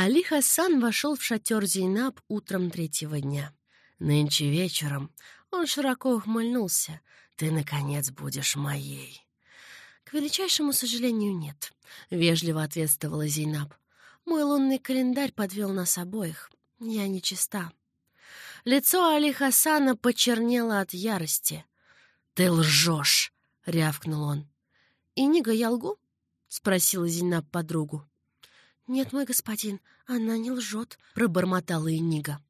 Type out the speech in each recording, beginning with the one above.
Али Хасан вошел в шатер Зейнаб утром третьего дня. Нынче вечером он широко ухмыльнулся. «Ты, наконец, будешь моей». «К величайшему сожалению, нет», — вежливо ответствовала Зейнаб. «Мой лунный календарь подвел нас обоих. Я нечиста». Лицо Али Хасана почернело от ярости. «Ты лжешь!» — рявкнул он. «И Нига, я лгу?» — спросила Зейнаб подругу. «Нет, мой господин, она не лжет», — пробормотала Инига.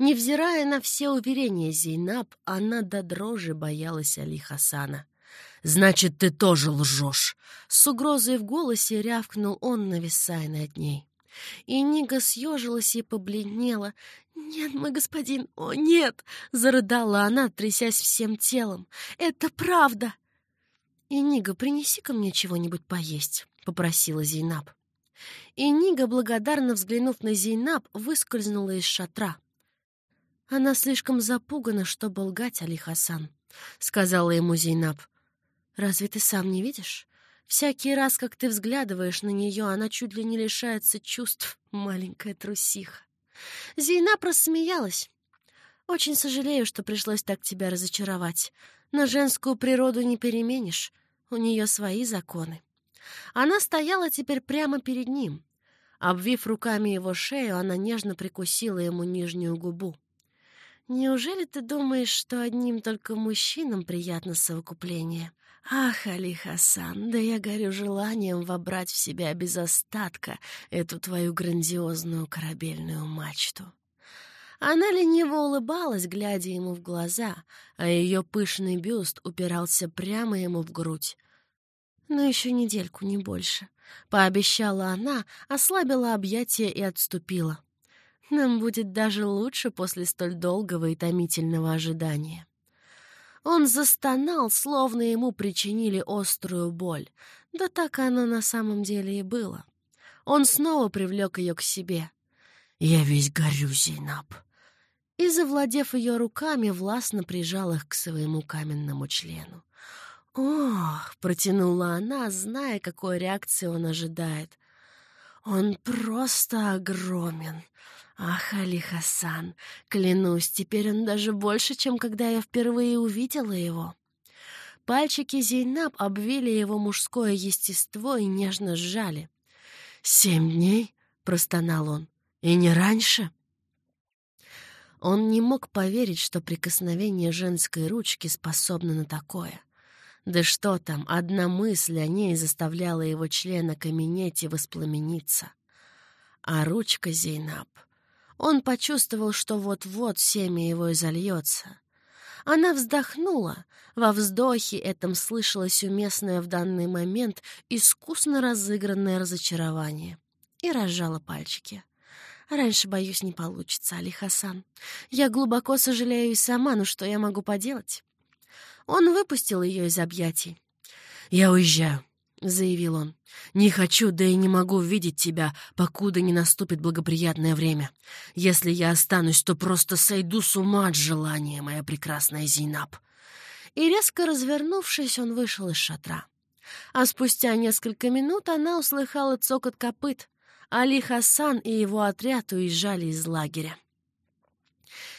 Невзирая на все уверения Зейнаб, она до дрожи боялась Али Хасана. «Значит, ты тоже лжешь!» С угрозой в голосе рявкнул он, нависая над ней. И Нига съежилась и побледнела. «Нет, мой господин, о, нет!» — зарыдала она, трясясь всем телом. «Это правда!» «И Нига, принеси-ка мне чего-нибудь поесть», — попросила Зейнаб. И Нига, благодарно взглянув на Зейнаб, выскользнула из шатра. «Она слишком запугана, чтобы лгать, Али Хасан», — сказала ему Зейнаб. «Разве ты сам не видишь? Всякий раз, как ты взглядываешь на нее, она чуть ли не лишается чувств, маленькая трусиха». Зейнаб рассмеялась. «Очень сожалею, что пришлось так тебя разочаровать, но женскую природу не переменишь, у нее свои законы». Она стояла теперь прямо перед ним. Обвив руками его шею, она нежно прикусила ему нижнюю губу. «Неужели ты думаешь, что одним только мужчинам приятно совокупление?» «Ах, Али Хасан, да я горю желанием вобрать в себя без остатка эту твою грандиозную корабельную мачту». Она лениво улыбалась, глядя ему в глаза, а ее пышный бюст упирался прямо ему в грудь. Но еще недельку, не больше. Пообещала она, ослабила объятия и отступила. Нам будет даже лучше после столь долгого и томительного ожидания. Он застонал, словно ему причинили острую боль. Да так оно на самом деле и было. Он снова привлек ее к себе. «Я весь горю, Зейнаб!» И, завладев ее руками, властно прижал их к своему каменному члену. «Ох!» — протянула она, зная, какой реакции он ожидает. «Он просто огромен!» Ах, Али Хасан, клянусь, теперь он даже больше, чем когда я впервые увидела его. Пальчики Зейнаб обвили его мужское естество и нежно сжали. «Семь дней?» — простонал он. «И не раньше?» Он не мог поверить, что прикосновение женской ручки способно на такое. Да что там, одна мысль о ней заставляла его члена каменеть и воспламениться. А ручка Зейнаб... Он почувствовал, что вот-вот семя его изольется. Она вздохнула. Во вздохе этом слышалось уместное в данный момент искусно разыгранное разочарование. И разжала пальчики. Раньше, боюсь, не получится, Али Хасан. Я глубоко сожалею и сама, но что я могу поделать? Он выпустил ее из объятий. «Я уезжаю», — заявил он. «Не хочу, да и не могу видеть тебя, покуда не наступит благоприятное время. Если я останусь, то просто сойду с ума от желания, моя прекрасная Зейнаб». И резко развернувшись, он вышел из шатра. А спустя несколько минут она услыхала цокот копыт. Али Хасан и его отряд уезжали из лагеря.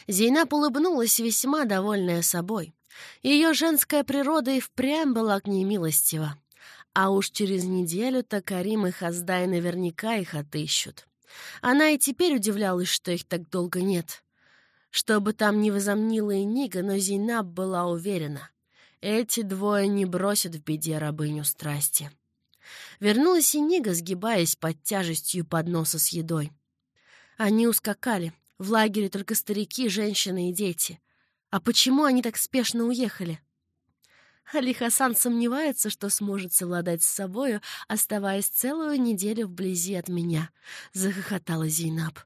Зейнаб улыбнулась, весьма довольная собой. Ее женская природа и впрямь была к ней милостива. А уж через неделю-то Карим и Хаздай наверняка их отыщут. Она и теперь удивлялась, что их так долго нет. Что бы там ни возомнила и Нига, но Зейнаб была уверена. Эти двое не бросят в беде рабыню страсти. Вернулась и Нига, сгибаясь под тяжестью подноса с едой. Они ускакали. В лагере только старики, женщины и дети. А почему они так спешно уехали? Али Хасан сомневается, что сможет совладать с собою, оставаясь целую неделю вблизи от меня, — захохотала Зейнаб.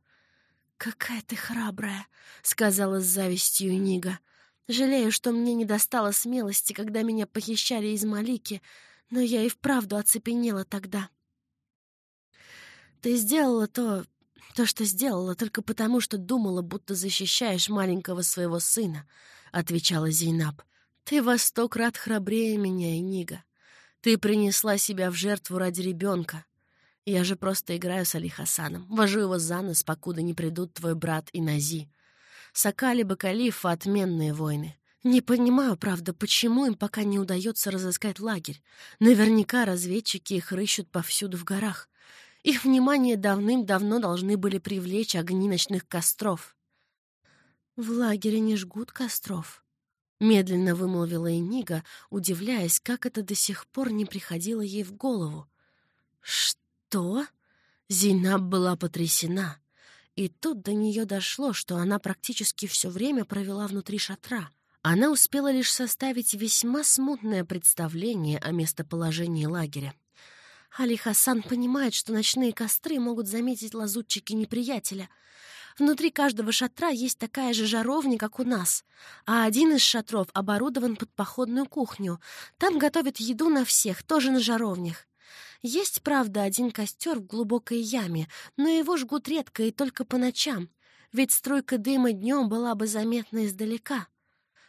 «Какая ты храбрая!» — сказала с завистью Нига. «Жалею, что мне не достало смелости, когда меня похищали из Малики, но я и вправду оцепенела тогда». «Ты сделала то, то, что сделала, только потому, что думала, будто защищаешь маленького своего сына», — отвечала Зейнаб. «Ты во сто крат храбрее меня, Энига. Ты принесла себя в жертву ради ребенка. Я же просто играю с Али Хасаном, вожу его за нос, покуда не придут твой брат и Нази. Сакали Бакалифа — отменные войны. Не понимаю, правда, почему им пока не удается разыскать лагерь. Наверняка разведчики их рыщут повсюду в горах. Их внимание давным-давно должны были привлечь огни ночных костров. «В лагере не жгут костров», — медленно вымолвила Энига, удивляясь, как это до сих пор не приходило ей в голову. «Что?» Зейнаб была потрясена. И тут до нее дошло, что она практически все время провела внутри шатра — она успела лишь составить весьма смутное представление о местоположении лагеря. Али Хасан понимает, что ночные костры могут заметить лазутчики неприятеля. Внутри каждого шатра есть такая же жаровня, как у нас, а один из шатров оборудован под походную кухню. Там готовят еду на всех, тоже на жаровнях. Есть, правда, один костер в глубокой яме, но его жгут редко и только по ночам, ведь струйка дыма днем была бы заметна издалека.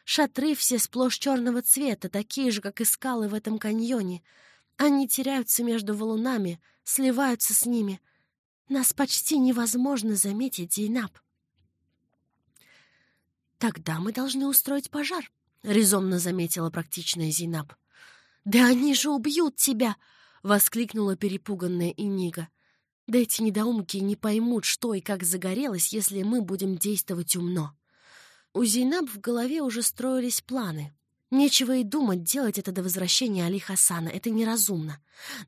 Шатры все сплошь черного цвета, такие же, как и скалы в этом каньоне. Они теряются между валунами, сливаются с ними. Нас почти невозможно заметить, Зейнаб. «Тогда мы должны устроить пожар», — резонно заметила практичная Зейнаб. «Да они же убьют тебя!» — воскликнула перепуганная Инига. «Да эти недоумки не поймут, что и как загорелось, если мы будем действовать умно». У Зейнаб в голове уже строились планы. Нечего и думать делать это до возвращения Али Хасана. Это неразумно.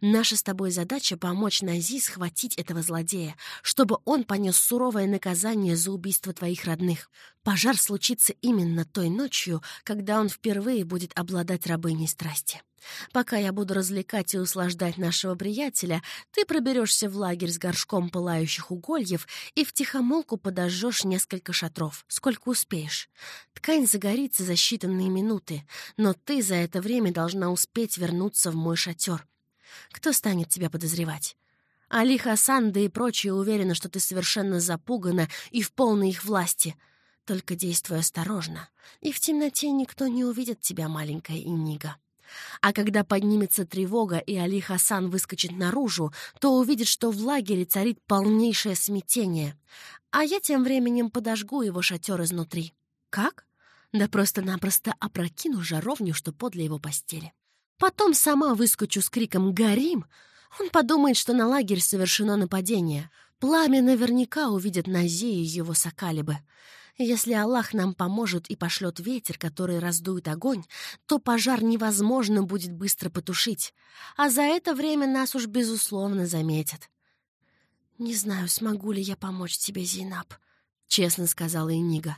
Наша с тобой задача — помочь Нази схватить этого злодея, чтобы он понес суровое наказание за убийство твоих родных. Пожар случится именно той ночью, когда он впервые будет обладать рабыней страсти. Пока я буду развлекать и услаждать нашего приятеля, ты проберешься в лагерь с горшком пылающих угольев и втихомолку подожжешь несколько шатров, сколько успеешь. Ткань загорится за считанные минуты, но ты за это время должна успеть вернуться в мой шатер. Кто станет тебя подозревать? Али Хасан, да и прочие уверены, что ты совершенно запугана и в полной их власти. Только действуй осторожно, и в темноте никто не увидит тебя, маленькая Инига. А когда поднимется тревога и Али Хасан выскочит наружу, то увидит, что в лагере царит полнейшее смятение. А я тем временем подожгу его шатер изнутри. Как? Да просто-напросто опрокину жаровню, что подле его постели. Потом сама выскочу с криком «Горим!» Он подумает, что на лагерь совершено нападение. Пламя наверняка увидят Нази и его сокалибы. Если Аллах нам поможет и пошлет ветер, который раздует огонь, то пожар невозможно будет быстро потушить, а за это время нас уж безусловно заметят. «Не знаю, смогу ли я помочь тебе, Зейнаб», — честно сказала Инига.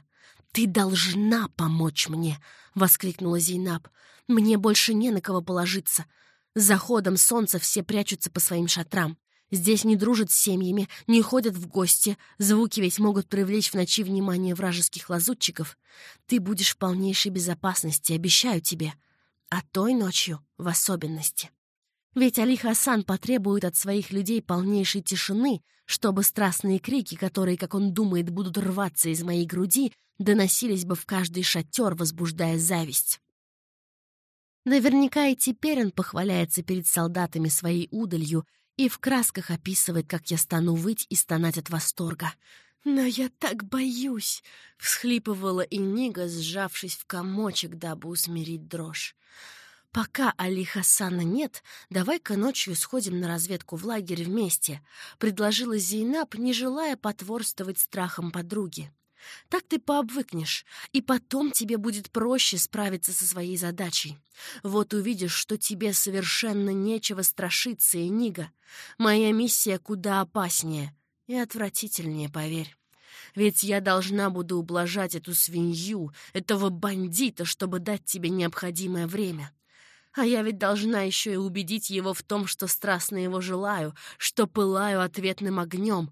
«Ты должна помочь мне!» — воскликнула Зейнаб. «Мне больше не на кого положиться. С заходом солнца все прячутся по своим шатрам. Здесь не дружат с семьями, не ходят в гости. Звуки ведь могут привлечь в ночи внимание вражеских лазутчиков. Ты будешь в полнейшей безопасности, обещаю тебе. А той ночью в особенности. Ведь Али Хасан потребует от своих людей полнейшей тишины, чтобы страстные крики, которые, как он думает, будут рваться из моей груди, доносились бы в каждый шатер, возбуждая зависть. Наверняка и теперь он похваляется перед солдатами своей удалью и в красках описывает, как я стану выть и стонать от восторга. «Но я так боюсь!» — всхлипывала Инига, сжавшись в комочек, дабы усмирить дрожь. «Пока Али Хасана нет, давай-ка ночью сходим на разведку в лагерь вместе», — предложила Зейнаб, не желая потворствовать страхам подруги. Так ты пообвыкнешь, и потом тебе будет проще справиться со своей задачей. Вот увидишь, что тебе совершенно нечего страшиться, Энига. Моя миссия куда опаснее и отвратительнее, поверь. Ведь я должна буду ублажать эту свинью, этого бандита, чтобы дать тебе необходимое время. А я ведь должна еще и убедить его в том, что страстно его желаю, что пылаю ответным огнем,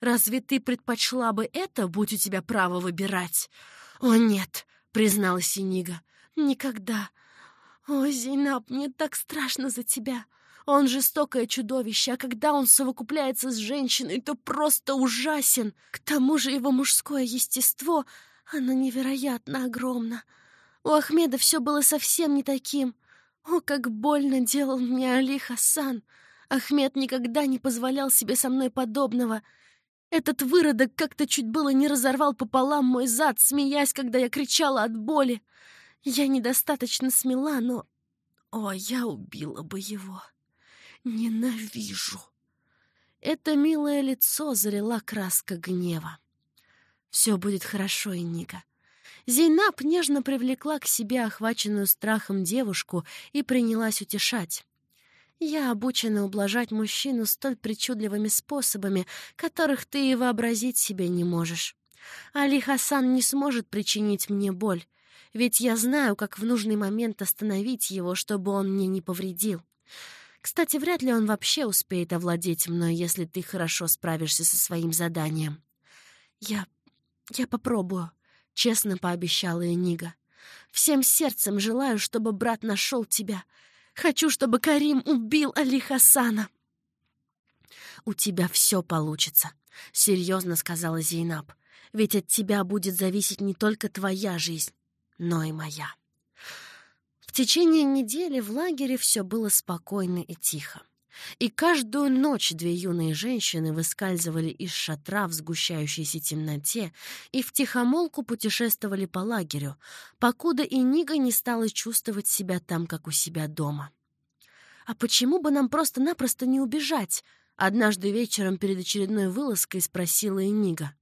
Разве ты предпочла бы это, будь у тебя право выбирать? О, нет, призналась Синига. Никогда. О, Зейнаб, мне так страшно за тебя. Он жестокое чудовище, а когда он совокупляется с женщиной, то просто ужасен. К тому же его мужское естество, оно невероятно огромно. У Ахмеда все было совсем не таким. О, как больно делал мне Али Хасан! Ахмед никогда не позволял себе со мной подобного. Этот выродок как-то чуть было не разорвал пополам мой зад, смеясь, когда я кричала от боли. Я недостаточно смела, но... О, я убила бы его. Ненавижу. Это милое лицо залила краска гнева. Все будет хорошо, Инника. Зейнаб нежно привлекла к себе охваченную страхом девушку и принялась утешать. Я обучена ублажать мужчину столь причудливыми способами, которых ты и вообразить себе не можешь. Али Хасан не сможет причинить мне боль, ведь я знаю, как в нужный момент остановить его, чтобы он мне не повредил. Кстати, вряд ли он вообще успеет овладеть мной, если ты хорошо справишься со своим заданием. Я... я попробую, — честно пообещала Энига. Всем сердцем желаю, чтобы брат нашел тебя — Хочу, чтобы Карим убил Али Хасана. «У тебя все получится», — серьезно сказала Зейнаб. «Ведь от тебя будет зависеть не только твоя жизнь, но и моя». В течение недели в лагере все было спокойно и тихо. И каждую ночь две юные женщины выскальзывали из шатра в сгущающейся темноте и втихомолку путешествовали по лагерю, покуда и Нига не стала чувствовать себя там, как у себя дома. «А почему бы нам просто-напросто не убежать?» — однажды вечером перед очередной вылазкой спросила Энига.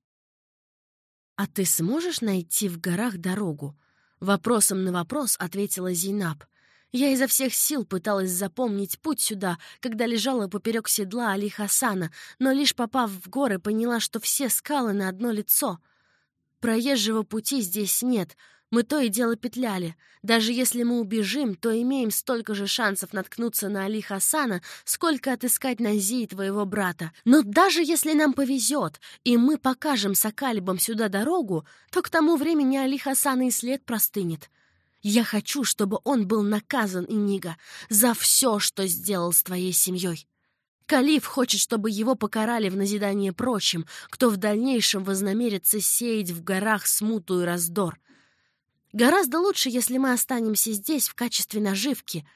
«А ты сможешь найти в горах дорогу?» Вопросом на вопрос ответила Зейнаб. Я изо всех сил пыталась запомнить путь сюда, когда лежала поперек седла Али Хасана, но лишь попав в горы, поняла, что все скалы на одно лицо. Проезжего пути здесь нет, мы то и дело петляли. Даже если мы убежим, то имеем столько же шансов наткнуться на Али Хасана, сколько отыскать Нази и твоего брата. Но даже если нам повезет, и мы покажем Сакалибам сюда дорогу, то к тому времени Али Хасана и след простынет. Я хочу, чтобы он был наказан, Инига, за все, что сделал с твоей семьей. Калиф хочет, чтобы его покарали в назидание прочим, кто в дальнейшем вознамерится сеять в горах смуту и раздор. Гораздо лучше, если мы останемся здесь в качестве наживки,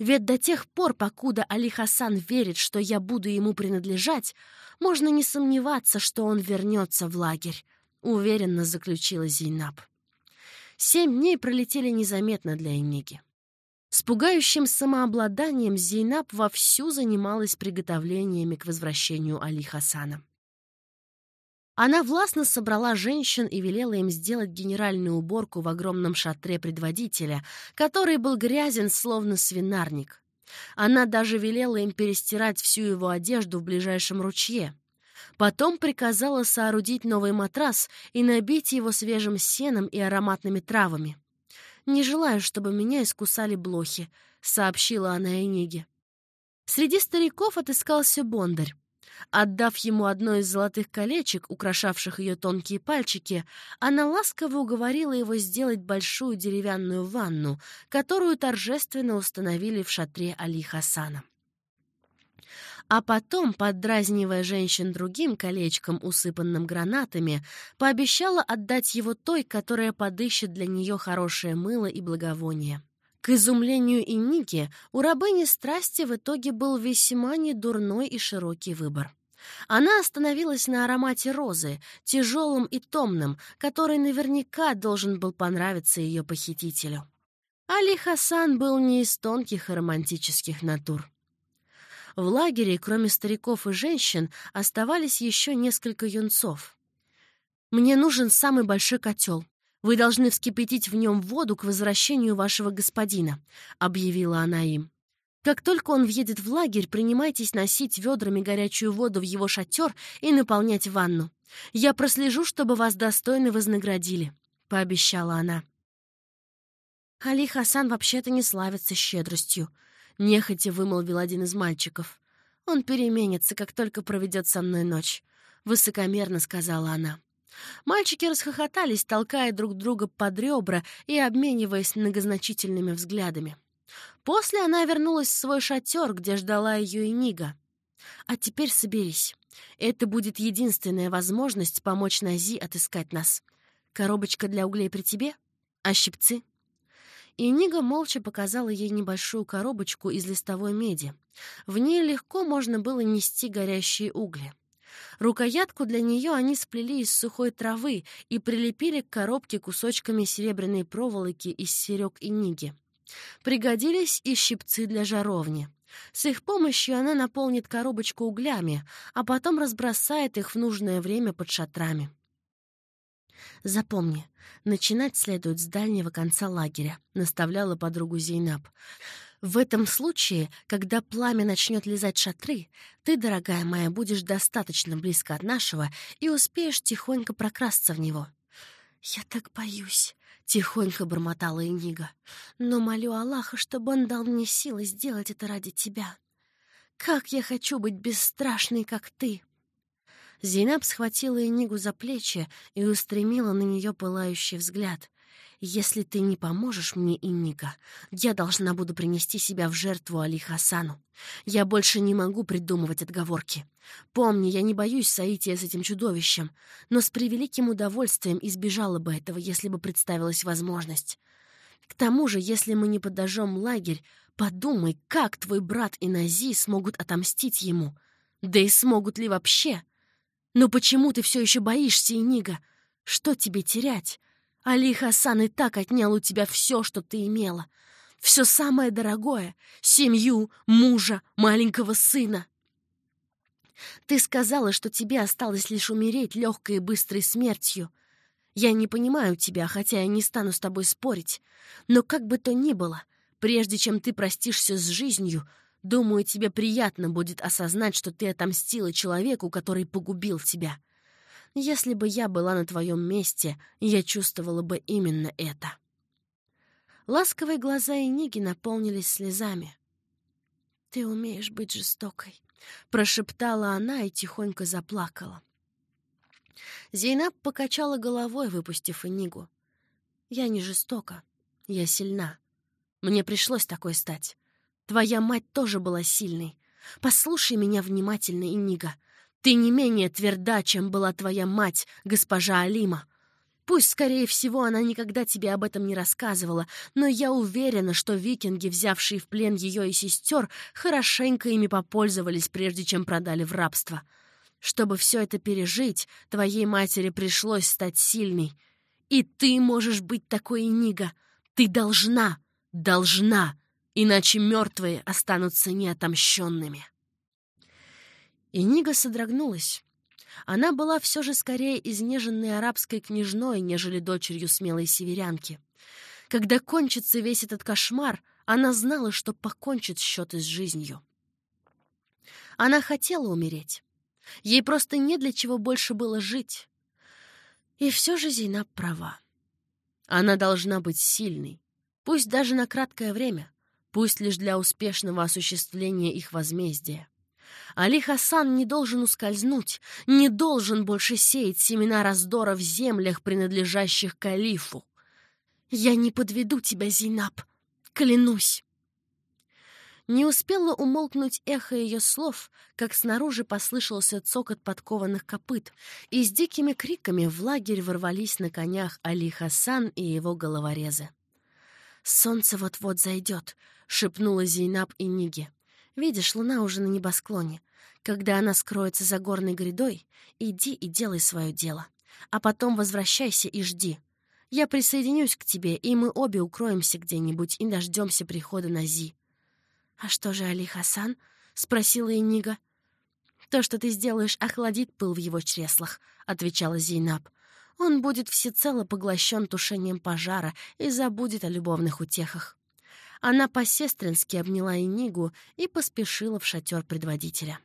ведь до тех пор, покуда Али Хасан верит, что я буду ему принадлежать, можно не сомневаться, что он вернется в лагерь, — уверенно заключила Зейнаб. Семь дней пролетели незаметно для Энеги. С пугающим самообладанием Зейнаб вовсю занималась приготовлениями к возвращению Али Хасана. Она властно собрала женщин и велела им сделать генеральную уборку в огромном шатре предводителя, который был грязен, словно свинарник. Она даже велела им перестирать всю его одежду в ближайшем ручье. Потом приказала соорудить новый матрас и набить его свежим сеном и ароматными травами. «Не желаю, чтобы меня искусали блохи», — сообщила она Эниге. Среди стариков отыскался бондарь. Отдав ему одно из золотых колечек, украшавших ее тонкие пальчики, она ласково уговорила его сделать большую деревянную ванну, которую торжественно установили в шатре Али Хасана а потом, поддразнивая женщин другим колечком, усыпанным гранатами, пообещала отдать его той, которая подыщет для нее хорошее мыло и благовоние. К изумлению Инники, у рабыни страсти в итоге был весьма недурной и широкий выбор. Она остановилась на аромате розы, тяжелым и томным, который наверняка должен был понравиться ее похитителю. Али Хасан был не из тонких и романтических натур. В лагере, кроме стариков и женщин, оставались еще несколько юнцов. «Мне нужен самый большой котел. Вы должны вскипятить в нем воду к возвращению вашего господина», — объявила она им. «Как только он въедет в лагерь, принимайтесь носить ведрами горячую воду в его шатер и наполнять ванну. Я прослежу, чтобы вас достойно вознаградили», — пообещала она. Али Хасан вообще-то не славится щедростью, — нехотя вымолвил один из мальчиков. «Он переменится, как только проведет со мной ночь», — высокомерно сказала она. Мальчики расхохотались, толкая друг друга под ребра и обмениваясь многозначительными взглядами. После она вернулась в свой шатер, где ждала ее и Нига. «А теперь соберись. Это будет единственная возможность помочь Нази отыскать нас. Коробочка для углей при тебе? А щипцы?» И Нига молча показала ей небольшую коробочку из листовой меди. В ней легко можно было нести горящие угли. Рукоятку для нее они сплели из сухой травы и прилепили к коробке кусочками серебряной проволоки из серег и ниги. Пригодились и щипцы для жаровни. С их помощью она наполнит коробочку углями, а потом разбросает их в нужное время под шатрами. «Запомни, начинать следует с дальнего конца лагеря», — наставляла подругу Зейнаб. «В этом случае, когда пламя начнет лизать шатры, ты, дорогая моя, будешь достаточно близко от нашего и успеешь тихонько прокрасться в него». «Я так боюсь», — тихонько бормотала Энига. «Но молю Аллаха, чтобы он дал мне силы сделать это ради тебя. Как я хочу быть бесстрашной, как ты!» Зейнаб схватила Энигу за плечи и устремила на нее пылающий взгляд. «Если ты не поможешь мне, Инника, я должна буду принести себя в жертву Али Хасану. Я больше не могу придумывать отговорки. Помни, я не боюсь соития с этим чудовищем, но с превеликим удовольствием избежала бы этого, если бы представилась возможность. К тому же, если мы не подожжем лагерь, подумай, как твой брат и Нази смогут отомстить ему. Да и смогут ли вообще?» Но почему ты все еще боишься, Инига? Что тебе терять? Али Хасан и так отнял у тебя все, что ты имела. Все самое дорогое — семью, мужа, маленького сына. Ты сказала, что тебе осталось лишь умереть легкой и быстрой смертью. Я не понимаю тебя, хотя я не стану с тобой спорить. Но как бы то ни было, прежде чем ты простишься с жизнью, Думаю, тебе приятно будет осознать, что ты отомстила человеку, который погубил тебя. Если бы я была на твоем месте, я чувствовала бы именно это. Ласковые глаза Эниги наполнились слезами. «Ты умеешь быть жестокой», — прошептала она и тихонько заплакала. Зейнаб покачала головой, выпустив Энигу. «Я не жестока. Я сильна. Мне пришлось такой стать. Твоя мать тоже была сильной. Послушай меня внимательно, Инига. Ты не менее тверда, чем была твоя мать, госпожа Алима. Пусть, скорее всего, она никогда тебе об этом не рассказывала, но я уверена, что викинги, взявшие в плен ее и сестер, хорошенько ими попользовались, прежде чем продали в рабство. Чтобы все это пережить, твоей матери пришлось стать сильной. И ты можешь быть такой, Инига. Ты должна, должна иначе мертвые останутся неотомщенными. И Нига содрогнулась. Она была все же скорее изнеженной арабской княжной, нежели дочерью смелой северянки. Когда кончится весь этот кошмар, она знала, что покончит счеты с жизнью. Она хотела умереть. Ей просто не для чего больше было жить. И все же Зейнаб права. Она должна быть сильной, пусть даже на краткое время пусть лишь для успешного осуществления их возмездия. Али Хасан не должен ускользнуть, не должен больше сеять семена раздора в землях, принадлежащих калифу. «Я не подведу тебя, Зейнаб, клянусь!» Не успело умолкнуть эхо ее слов, как снаружи послышался цокот подкованных копыт, и с дикими криками в лагерь ворвались на конях Али Хасан и его головорезы. «Солнце вот-вот зайдет», — шепнула Зейнаб и Ниге. «Видишь, луна уже на небосклоне. Когда она скроется за горной грядой, иди и делай свое дело. А потом возвращайся и жди. Я присоединюсь к тебе, и мы обе укроемся где-нибудь и дождемся прихода Нази». «А что же Али Хасан?» — спросила Энига. «То, что ты сделаешь, охладит пыл в его чреслах», — отвечала Зейнаб. «Он будет всецело поглощен тушением пожара и забудет о любовных утехах». Она по-сестрински обняла Инигу и поспешила в шатер предводителя.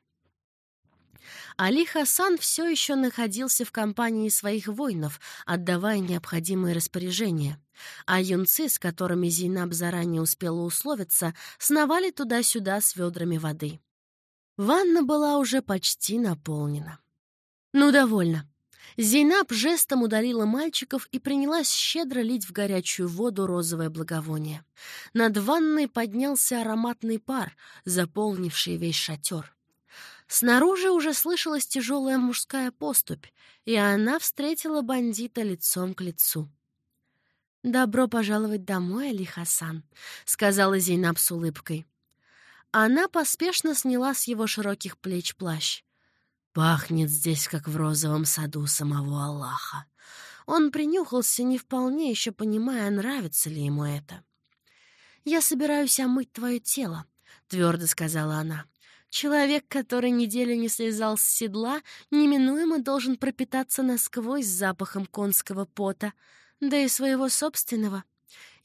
Али Хасан все еще находился в компании своих воинов, отдавая необходимые распоряжения. А юнцы, с которыми Зейнаб заранее успела условиться, сновали туда-сюда с ведрами воды. Ванна была уже почти наполнена. «Ну, довольно. Зейнаб жестом удалила мальчиков и принялась щедро лить в горячую воду розовое благовоние. Над ванной поднялся ароматный пар, заполнивший весь шатер. Снаружи уже слышалась тяжелая мужская поступь, и она встретила бандита лицом к лицу. «Добро пожаловать домой, Али Хасан», — сказала Зейнаб с улыбкой. Она поспешно сняла с его широких плеч плащ. «Пахнет здесь, как в розовом саду самого Аллаха». Он принюхался, не вполне еще понимая, нравится ли ему это. «Я собираюсь омыть твое тело», — твердо сказала она. «Человек, который неделю не слезал с седла, неминуемо должен пропитаться насквозь запахом конского пота, да и своего собственного.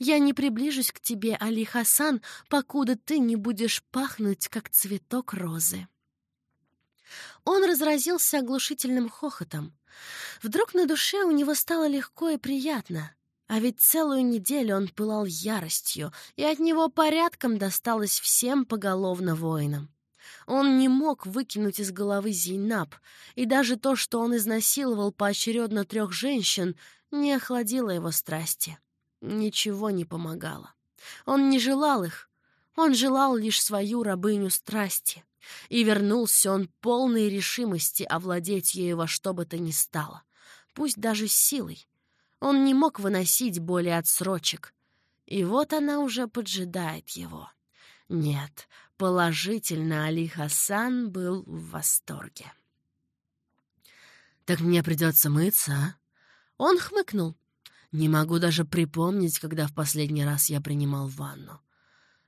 Я не приближусь к тебе, Али Хасан, покуда ты не будешь пахнуть, как цветок розы». Он разразился оглушительным хохотом. Вдруг на душе у него стало легко и приятно. А ведь целую неделю он пылал яростью, и от него порядком досталось всем поголовно воинам. Он не мог выкинуть из головы Зейнаб, и даже то, что он изнасиловал поочередно трех женщин, не охладило его страсти. Ничего не помогало. Он не желал их, он желал лишь свою рабыню страсти. И вернулся он полной решимости овладеть ею во что бы то ни стало, пусть даже силой. Он не мог выносить боли отсрочек. И вот она уже поджидает его. Нет, положительно Али Хасан был в восторге. «Так мне придется мыться, а?» Он хмыкнул. «Не могу даже припомнить, когда в последний раз я принимал ванну.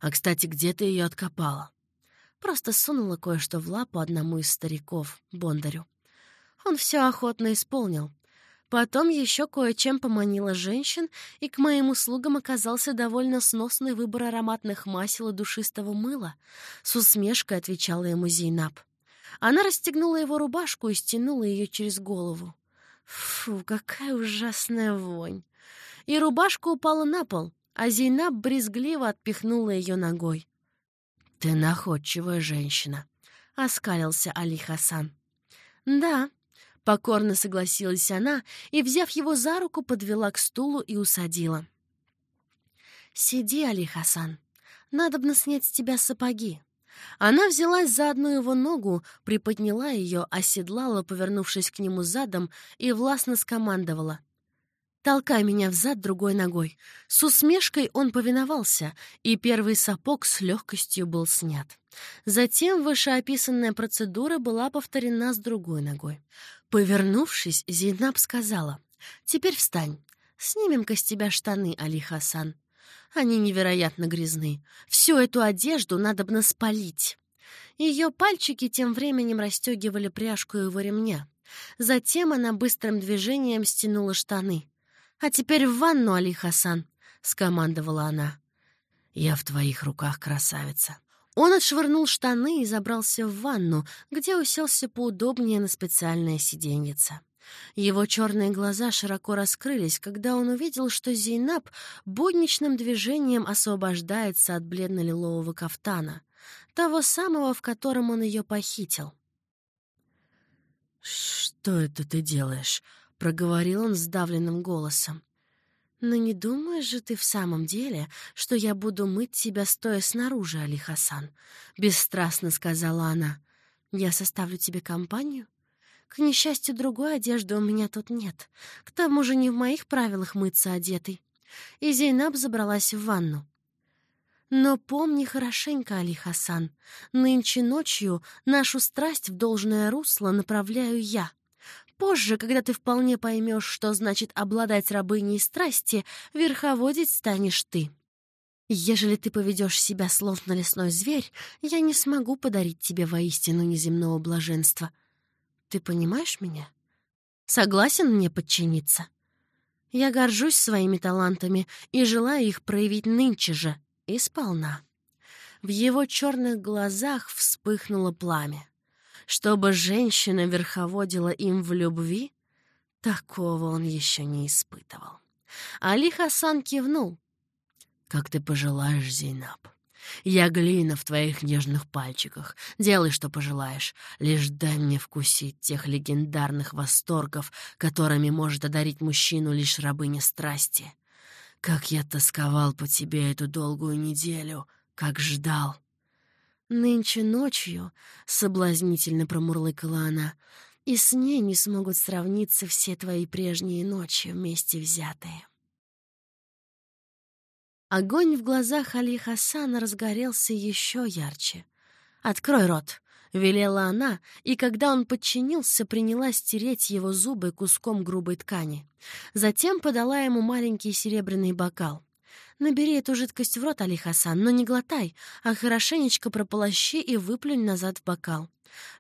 А, кстати, где ты ее откопала?» Просто сунула кое-что в лапу одному из стариков, Бондарю. Он все охотно исполнил. Потом еще кое-чем поманила женщин, и к моим услугам оказался довольно сносный выбор ароматных масел и душистого мыла. С усмешкой отвечала ему Зейнаб. Она расстегнула его рубашку и стянула ее через голову. Фу, какая ужасная вонь! И рубашка упала на пол, а Зейнаб брезгливо отпихнула ее ногой. «Ты находчивая женщина», — оскалился Али Хасан. «Да», — покорно согласилась она и, взяв его за руку, подвела к стулу и усадила. «Сиди, Али Хасан. Надобно снять с тебя сапоги». Она взялась за одну его ногу, приподняла ее, оседлала, повернувшись к нему задом, и властно скомандовала толкай меня взад другой ногой. С усмешкой он повиновался, и первый сапог с легкостью был снят. Затем вышеописанная процедура была повторена с другой ногой. Повернувшись, Зейнаб сказала, «Теперь встань. Снимем-ка с тебя штаны, Али Хасан. Они невероятно грязны. Всю эту одежду надо бы спалить». Ее пальчики тем временем расстегивали пряжку его ремня. Затем она быстрым движением стянула штаны. «А теперь в ванну, Али Хасан», — скомандовала она. «Я в твоих руках, красавица». Он отшвырнул штаны и забрался в ванну, где уселся поудобнее на специальное сиденьице. Его черные глаза широко раскрылись, когда он увидел, что Зейнаб будничным движением освобождается от бледно-лилового кафтана, того самого, в котором он ее похитил. «Что это ты делаешь?» — проговорил он сдавленным голосом. «Но не думаешь же ты в самом деле, что я буду мыть тебя, стоя снаружи, Али Хасан?» — бесстрастно сказала она. «Я составлю тебе компанию? К несчастью, другой одежды у меня тут нет. К тому же не в моих правилах мыться одетой». И Зейнаб забралась в ванну. «Но помни хорошенько, Али Хасан, нынче ночью нашу страсть в должное русло направляю я». Позже, когда ты вполне поймешь, что значит обладать рабыней страсти, верховодить станешь ты. Ежели ты поведешь себя словно лесной зверь, я не смогу подарить тебе воистину неземного блаженства. Ты понимаешь меня? Согласен мне подчиниться? Я горжусь своими талантами и желаю их проявить нынче же и сполна. В его черных глазах вспыхнуло пламя. Чтобы женщина верховодила им в любви, такого он еще не испытывал. Али Хасан кивнул. «Как ты пожелаешь, Зейнаб. Я глина в твоих нежных пальчиках. Делай, что пожелаешь. Лишь дай мне вкусить тех легендарных восторгов, которыми может одарить мужчину лишь рабыня страсти. Как я тосковал по тебе эту долгую неделю, как ждал. «Нынче ночью», — соблазнительно промурлыкала она, «и с ней не смогут сравниться все твои прежние ночи вместе взятые». Огонь в глазах Али Хасана разгорелся еще ярче. «Открой рот!» — велела она, и когда он подчинился, принялась стереть его зубы куском грубой ткани. Затем подала ему маленький серебряный бокал. «Набери эту жидкость в рот, Али Хасан, но не глотай, а хорошенечко прополощи и выплюнь назад в бокал.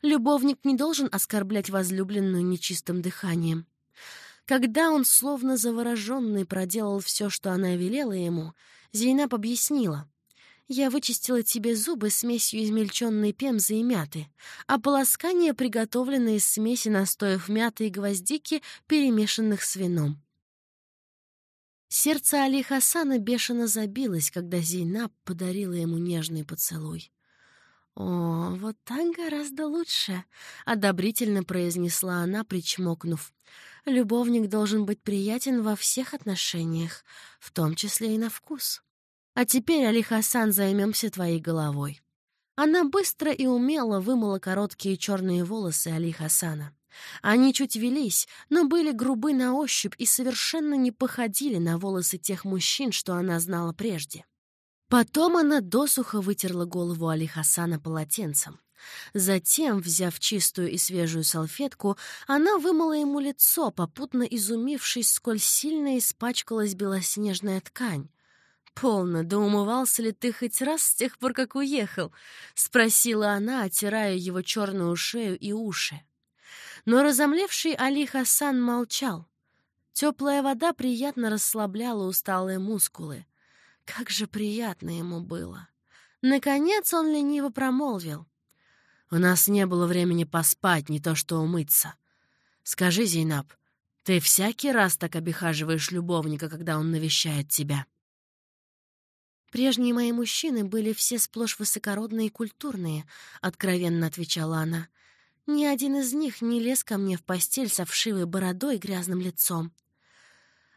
Любовник не должен оскорблять возлюбленную нечистым дыханием». Когда он, словно завороженный, проделал все, что она велела ему, Зейнаб объяснила. «Я вычистила тебе зубы смесью измельченной пемзы и мяты, а полоскание приготовлено из смеси настоев мяты и гвоздики, перемешанных с вином». Сердце Али Хасана бешено забилось, когда Зейнаб подарила ему нежный поцелуй. «О, вот так гораздо лучше», — одобрительно произнесла она, причмокнув. «Любовник должен быть приятен во всех отношениях, в том числе и на вкус. А теперь, Али Хасан, займемся твоей головой». Она быстро и умело вымыла короткие черные волосы Али Хасана. Они чуть велись, но были грубы на ощупь и совершенно не походили на волосы тех мужчин, что она знала прежде. Потом она досуха вытерла голову Али Хасана полотенцем. Затем, взяв чистую и свежую салфетку, она вымыла ему лицо, попутно изумившись, сколь сильно испачкалась белоснежная ткань. «Полно, да умывался ли ты хоть раз с тех пор, как уехал?» — спросила она, отирая его черную шею и уши. Но разомлевший Али Хасан молчал. Теплая вода приятно расслабляла усталые мускулы. Как же приятно ему было. Наконец он лениво промолвил. «У нас не было времени поспать, не то что умыться. Скажи, Зейнаб, ты всякий раз так обихаживаешь любовника, когда он навещает тебя?» «Прежние мои мужчины были все сплошь высокородные и культурные», — откровенно отвечала она. «Ни один из них не лез ко мне в постель со вшивой бородой и грязным лицом».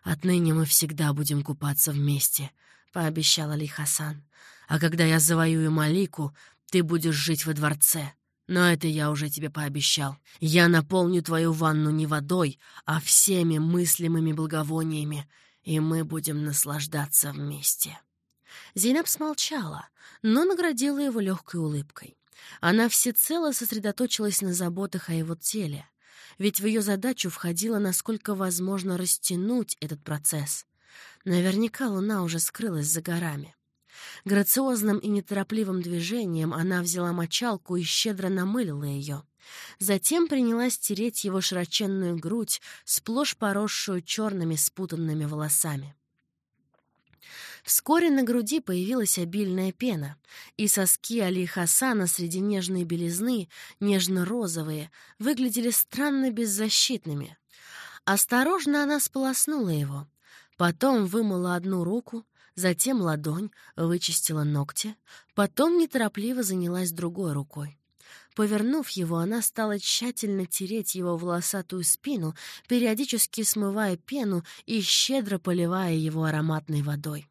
«Отныне мы всегда будем купаться вместе», — пообещал Али Хасан. «А когда я завоюю Малику, ты будешь жить во дворце. Но это я уже тебе пообещал. Я наполню твою ванну не водой, а всеми мыслимыми благовониями, и мы будем наслаждаться вместе». Зейнаб смолчала, но наградила его легкой улыбкой. Она всецело сосредоточилась на заботах о его теле, ведь в ее задачу входило, насколько возможно, растянуть этот процесс. Наверняка луна уже скрылась за горами. Грациозным и неторопливым движением она взяла мочалку и щедро намылила ее. Затем принялась тереть его широченную грудь, сплошь поросшую черными спутанными волосами. Вскоре на груди появилась обильная пена, и соски Али Хасана среди нежной белизны, нежно-розовые, выглядели странно беззащитными. Осторожно она сполоснула его, Потом вымыла одну руку, затем ладонь, вычистила ногти, потом неторопливо занялась другой рукой. Повернув его, она стала тщательно тереть его волосатую спину, периодически смывая пену и щедро поливая его ароматной водой.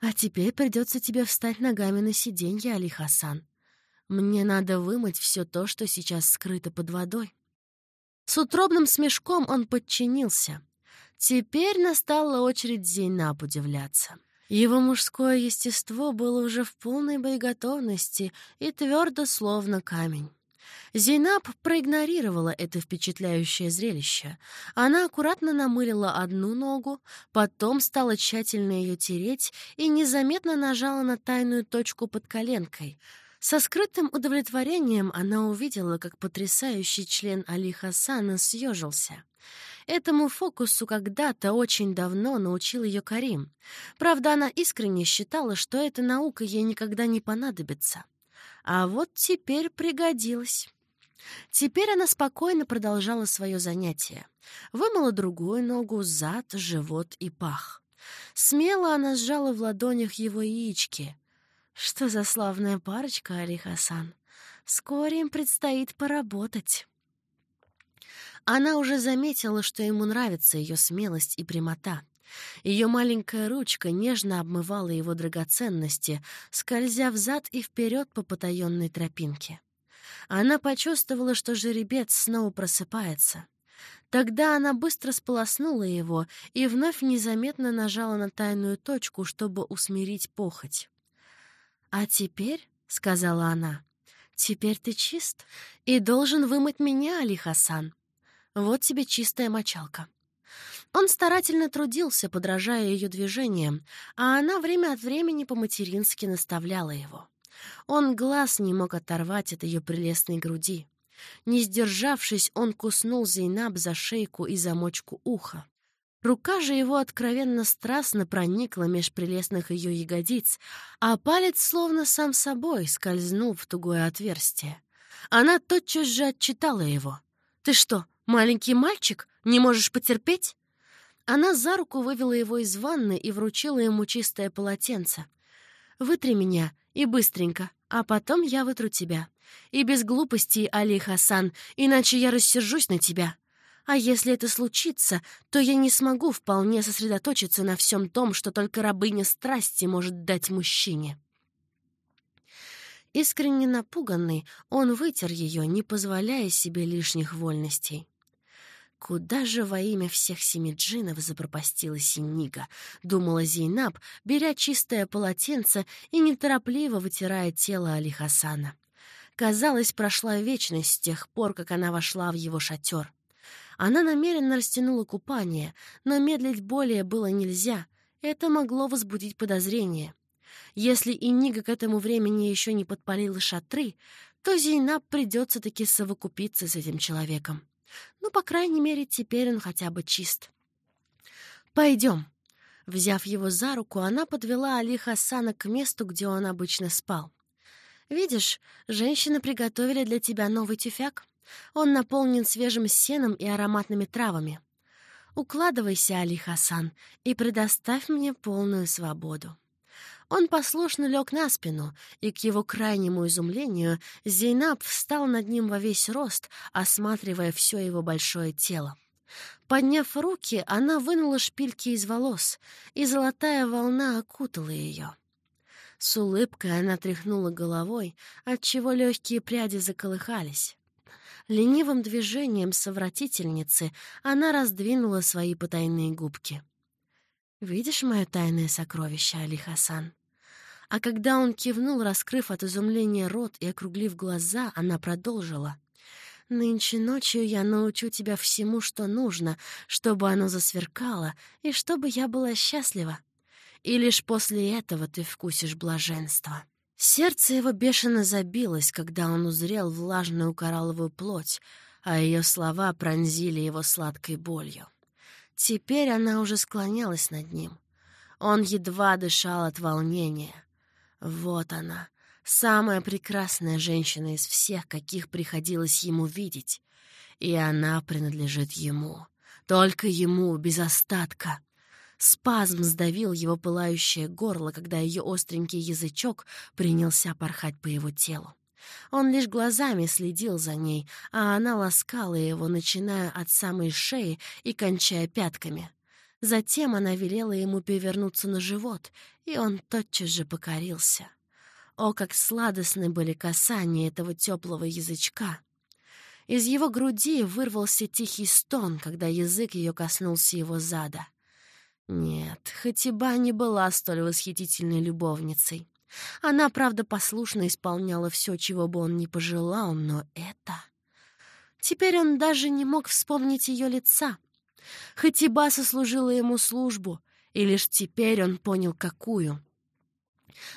«А теперь придется тебе встать ногами на сиденье, Али Хасан. Мне надо вымыть все то, что сейчас скрыто под водой». С утробным смешком он подчинился. Теперь настала очередь Зейнаб удивляться. Его мужское естество было уже в полной боеготовности и твердо, словно камень. Зейнаб проигнорировала это впечатляющее зрелище. Она аккуратно намылила одну ногу, потом стала тщательно ее тереть и незаметно нажала на тайную точку под коленкой. Со скрытым удовлетворением она увидела, как потрясающий член Али Хасана съежился. Этому фокусу когда-то очень давно научил ее Карим. Правда, она искренне считала, что эта наука ей никогда не понадобится. А вот теперь пригодилась. Теперь она спокойно продолжала свое занятие. Вымыла другую ногу, зад, живот и пах. Смело она сжала в ладонях его яички. Что за славная парочка, Али Хасан. Вскоре им предстоит поработать. Она уже заметила, что ему нравится ее смелость и прямота. Ее маленькая ручка нежно обмывала его драгоценности, скользя взад и вперед по потаенной тропинке. Она почувствовала, что жеребец снова просыпается. Тогда она быстро сполоснула его и вновь незаметно нажала на тайную точку, чтобы усмирить похоть. «А теперь», — сказала она, — «теперь ты чист и должен вымыть меня, Али Хасан. Вот тебе чистая мочалка». Он старательно трудился, подражая ее движениям, а она время от времени по-матерински наставляла его. Он глаз не мог оторвать от ее прелестной груди. Не сдержавшись, он куснул Зейнаб за шейку и замочку уха. Рука же его откровенно страстно проникла меж прелестных ее ягодиц, а палец словно сам собой скользнул в тугое отверстие. Она тотчас же отчитала его. «Ты что, маленький мальчик? Не можешь потерпеть?» Она за руку вывела его из ванны и вручила ему чистое полотенце. «Вытри меня, и быстренько, а потом я вытру тебя. И без глупостей, Али Хасан, иначе я рассержусь на тебя. А если это случится, то я не смогу вполне сосредоточиться на всем том, что только рабыня страсти может дать мужчине. Искренне напуганный, он вытер ее, не позволяя себе лишних вольностей. «Куда же во имя всех семи джинов запропастилась Нига?» — думала Зейнаб, беря чистое полотенце и неторопливо вытирая тело Али Хасана. Казалось, прошла вечность с тех пор, как она вошла в его шатер. Она намеренно растянула купание, но медлить более было нельзя. Это могло возбудить подозрение. Если Инига к этому времени еще не подпалила шатры, то Зейнаб придется таки совокупиться с этим человеком. Ну, по крайней мере, теперь он хотя бы чист. «Пойдем». Взяв его за руку, она подвела Али Хасана к месту, где он обычно спал. «Видишь, женщины приготовили для тебя новый тюфяк. Он наполнен свежим сеном и ароматными травами. Укладывайся, Али Хасан, и предоставь мне полную свободу». Он послушно лег на спину, и, к его крайнему изумлению, Зейнаб встал над ним во весь рост, осматривая все его большое тело. Подняв руки, она вынула шпильки из волос, и золотая волна окутала ее. С улыбкой она тряхнула головой, отчего легкие пряди заколыхались. Ленивым движением совратительницы она раздвинула свои потайные губки. «Видишь мое тайное сокровище, Али Хасан?» А когда он кивнул, раскрыв от изумления рот и округлив глаза, она продолжила. «Нынче ночью я научу тебя всему, что нужно, чтобы оно засверкало, и чтобы я была счастлива. И лишь после этого ты вкусишь блаженство». Сердце его бешено забилось, когда он узрел влажную коралловую плоть, а ее слова пронзили его сладкой болью. Теперь она уже склонялась над ним. Он едва дышал от волнения. Вот она, самая прекрасная женщина из всех, каких приходилось ему видеть. И она принадлежит ему. Только ему, без остатка. Спазм сдавил его пылающее горло, когда ее остренький язычок принялся порхать по его телу. Он лишь глазами следил за ней, а она ласкала его, начиная от самой шеи и кончая пятками. Затем она велела ему перевернуться на живот, и он тотчас же покорился. О, как сладостны были касания этого теплого язычка! Из его груди вырвался тихий стон, когда язык ее коснулся его зада. Нет, Хатиба не была столь восхитительной любовницей. Она, правда, послушно исполняла все, чего бы он ни пожелал, но это... Теперь он даже не мог вспомнить ее лица. Хатиба сослужила ему службу, и лишь теперь он понял, какую.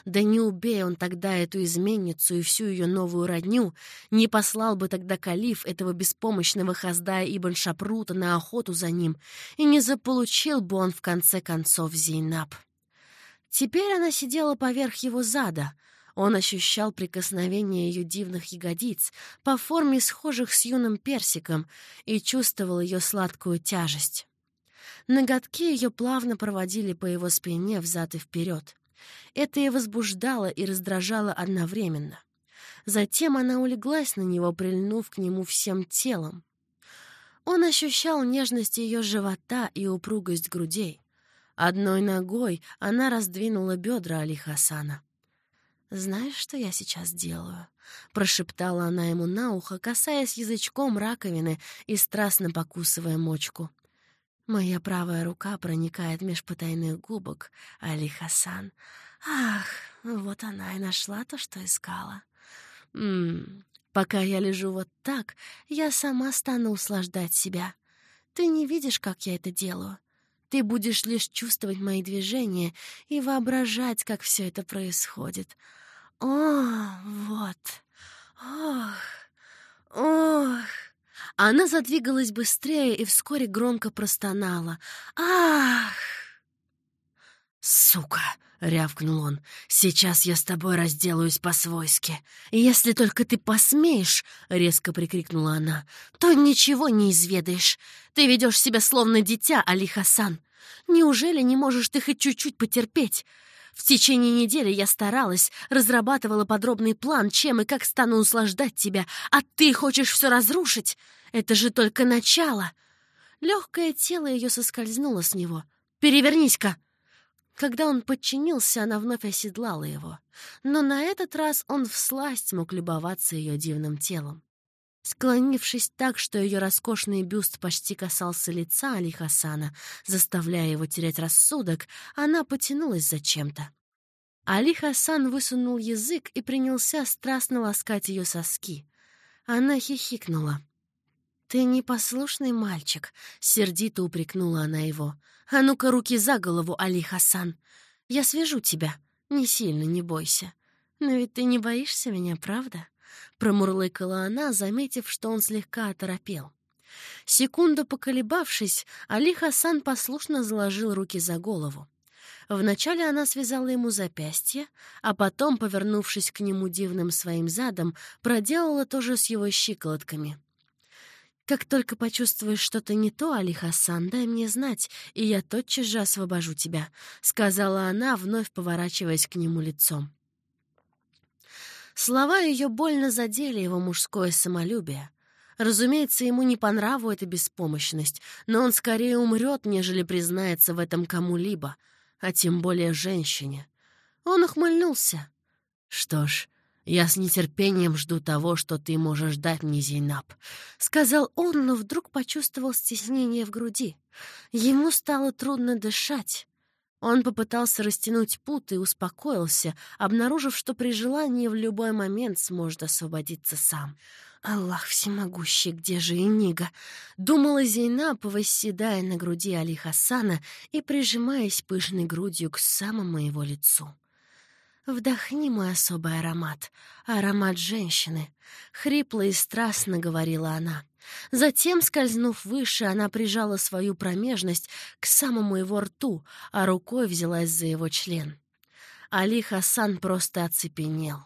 Да не убей он тогда эту изменницу и всю ее новую родню, не послал бы тогда калиф этого беспомощного Хаздая Ибн Шапрута на охоту за ним, и не заполучил бы он в конце концов Зейнаб. Теперь она сидела поверх его зада. Он ощущал прикосновение ее дивных ягодиц, по форме схожих с юным персиком, и чувствовал ее сладкую тяжесть. Ноготки ее плавно проводили по его спине взад и вперед. Это и возбуждало, и раздражало одновременно. Затем она улеглась на него, прильнув к нему всем телом. Он ощущал нежность ее живота и упругость грудей. Одной ногой она раздвинула бедра Али Хасана. «Знаешь, что я сейчас делаю?» — прошептала она ему на ухо, касаясь язычком раковины и страстно покусывая мочку. Моя правая рука проникает меж потайных губок, Али Хасан. Ах, вот она и нашла то, что искала. Ммм, пока я лежу вот так, я сама стану услаждать себя. Ты не видишь, как я это делаю. Ты будешь лишь чувствовать мои движения и воображать, как все это происходит. О, вот. Ох, ох. Она задвигалась быстрее и вскоре громко простонала. «Ах!» «Сука!» — рявкнул он. «Сейчас я с тобой разделаюсь по-свойски. Если только ты посмеешь!» — резко прикрикнула она. «То ничего не изведаешь. Ты ведешь себя словно дитя, Али Хасан. Неужели не можешь ты хоть чуть-чуть потерпеть? В течение недели я старалась, разрабатывала подробный план, чем и как стану услаждать тебя, а ты хочешь все разрушить? Это же только начало!» Легкое тело ее соскользнуло с него. «Перевернись-ка!» Когда он подчинился, она вновь оседлала его. Но на этот раз он всласть мог любоваться ее дивным телом. Склонившись так, что ее роскошный бюст почти касался лица Али Хасана, заставляя его терять рассудок, она потянулась за чем-то. Али Хасан высунул язык и принялся страстно ласкать ее соски. Она хихикнула. «Ты непослушный мальчик», — сердито упрекнула она его. «А ну-ка, руки за голову, Али Хасан. Я свяжу тебя. Не сильно, не бойся. Но ведь ты не боишься меня, правда?» Промурлыкала она, заметив, что он слегка оторопел. Секунду поколебавшись, Али Хасан послушно заложил руки за голову. Вначале она связала ему запястье, а потом, повернувшись к нему дивным своим задом, проделала то же с его щиколотками — как только почувствуешь что-то не то, Али Хасан, дай мне знать, и я тотчас же освобожу тебя», — сказала она, вновь поворачиваясь к нему лицом. Слова ее больно задели его мужское самолюбие. Разумеется, ему не по нраву эта беспомощность, но он скорее умрет, нежели признается в этом кому-либо, а тем более женщине. Он ухмыльнулся. «Что ж, «Я с нетерпением жду того, что ты можешь дать мне, Зейнаб», — сказал он, но вдруг почувствовал стеснение в груди. Ему стало трудно дышать. Он попытался растянуть пут и успокоился, обнаружив, что при желании в любой момент сможет освободиться сам. «Аллах всемогущий, где же Инига?» — думала Зейнаб, восседая на груди Али Хасана и прижимаясь пышной грудью к самому его лицу. «Вдохни мой особый аромат, аромат женщины», — хрипло и страстно говорила она. Затем, скользнув выше, она прижала свою промежность к самому его рту, а рукой взялась за его член. Али Хасан просто оцепенел.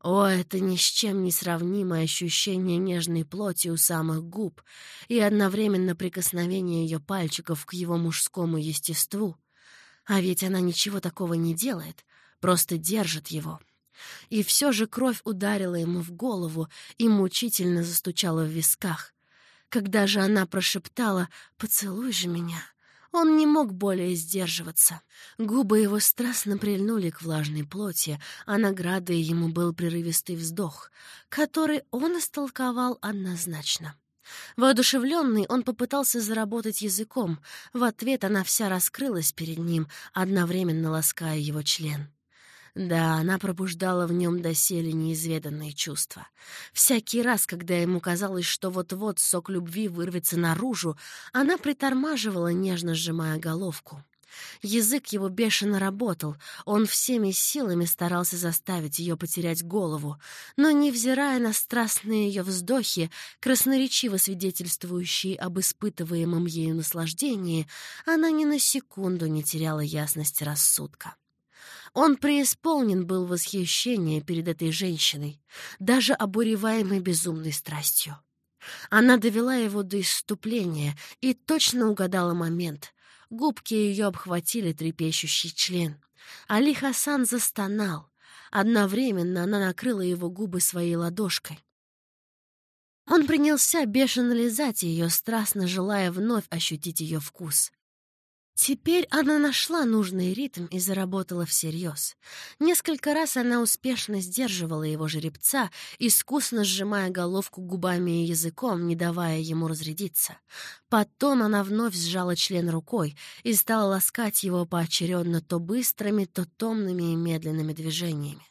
О, это ни с чем не сравнимое ощущение нежной плоти у самых губ и одновременно прикосновение ее пальчиков к его мужскому естеству. А ведь она ничего такого не делает, просто держит его. И все же кровь ударила ему в голову и мучительно застучала в висках. Когда же она прошептала «Поцелуй же меня», он не мог более сдерживаться. Губы его страстно прильнули к влажной плоти, а наградой ему был прерывистый вздох, который он истолковал однозначно. Воодушевленный, он попытался заработать языком. В ответ она вся раскрылась перед ним, одновременно лаская его член. Да, она пробуждала в нем доселе неизведанные чувства. Всякий раз, когда ему казалось, что вот-вот сок любви вырвется наружу, она притормаживала, нежно сжимая головку. Язык его бешено работал, он всеми силами старался заставить ее потерять голову, но, невзирая на страстные ее вздохи, красноречиво свидетельствующие об испытываемом ею наслаждении, она ни на секунду не теряла ясности рассудка. Он преисполнен был восхищения перед этой женщиной, даже обуреваемой безумной страстью. Она довела его до исступления и точно угадала момент. Губки ее обхватили трепещущий член. Али Хасан застонал. Одновременно она накрыла его губы своей ладошкой. Он принялся бешено лизать ее, страстно желая вновь ощутить ее вкус. Теперь она нашла нужный ритм и заработала всерьез. Несколько раз она успешно сдерживала его жеребца, искусно сжимая головку губами и языком, не давая ему разрядиться. Потом она вновь сжала член рукой и стала ласкать его поочередно то быстрыми, то томными и медленными движениями.